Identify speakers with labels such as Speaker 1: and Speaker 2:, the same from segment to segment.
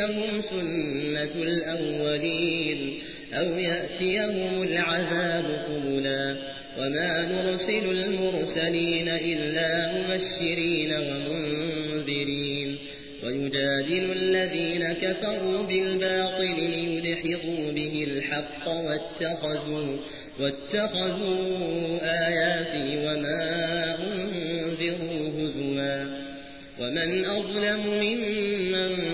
Speaker 1: تأتيهم سنة الأولين أو يأتيهم العذاب قبلا وما نرسل المرسلين إلا مبشرين ومنذرين ويجادل الذين كفروا بالباطل ليدحضوا به الحق واتخذوا, واتخذوا آياتي وما أنذروا هزوا ومن أظلم ممن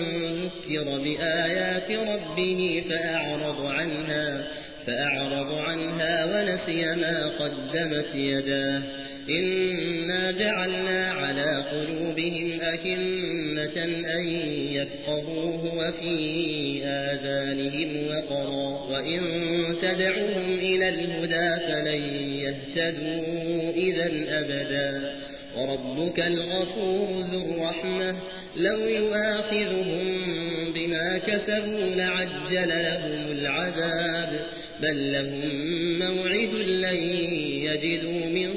Speaker 1: ذكر بآيات ربه فأعرض عنها فأعرض عنها ونسي ما قدمت يداه. إنا جعلنا على قلوبهم أكمة أن يفقهوه وفي آذانهم وقرا وإن تدعوهم إلى الهدى فلن يهتدوا إذا أبدا. وربك الغفور ذو الرحمة. لو يؤاخذهم بما كسبوا لعجل لهم العذاب. بل لهم موعد لن يجدوا من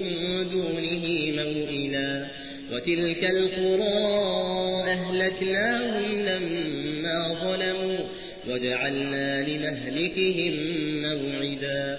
Speaker 1: دونه موئلا. وتلك القرى أهلكناهم لما ظلموا. وجعلنا لمهلكهم موعدا.